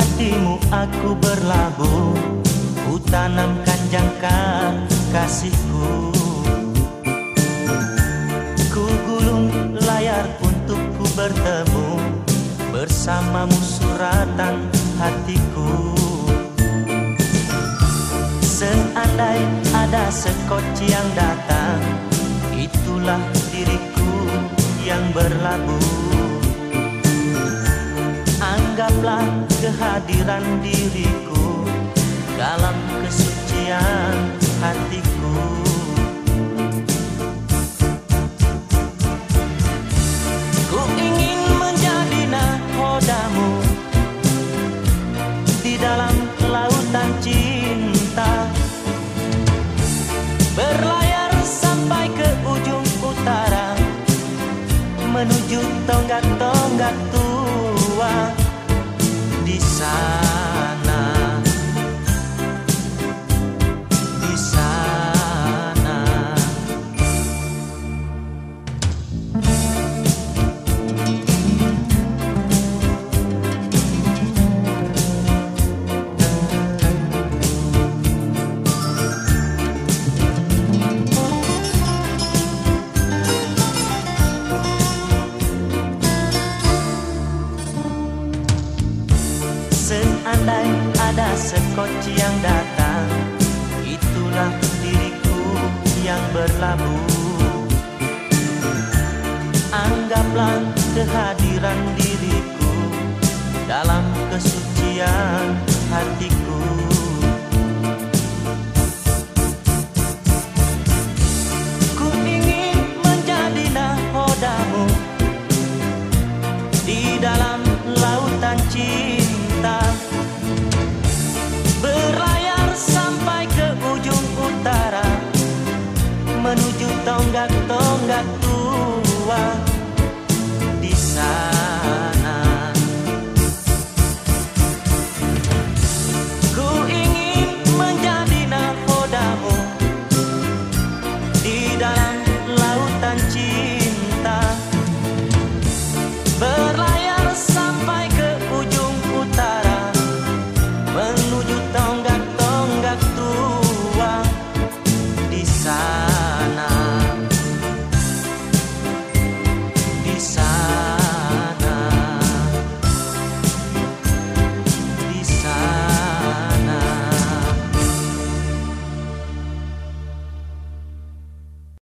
hatimu aku berlabuh Ku tanamkan jangka kasihku. Ku gulung layar untuk ku bertemu Bersamamu suratan hatiku. Seandai ada sekoci yang datang Itulah diriku yang berlabuh. Anggaplah kehadiran diriku Dalam kesucian hatiku. Ku ingin menjadi nahodamu Di dalam lautan cinta. Berlayar sampai ke ujung utara Menuju tonggak-tonggak tua. Di sana Koci yang datang. Itulah diriku yang berlabuh. Anggaplah kehadiran diriku Dalam kesucian hatiku. pensar.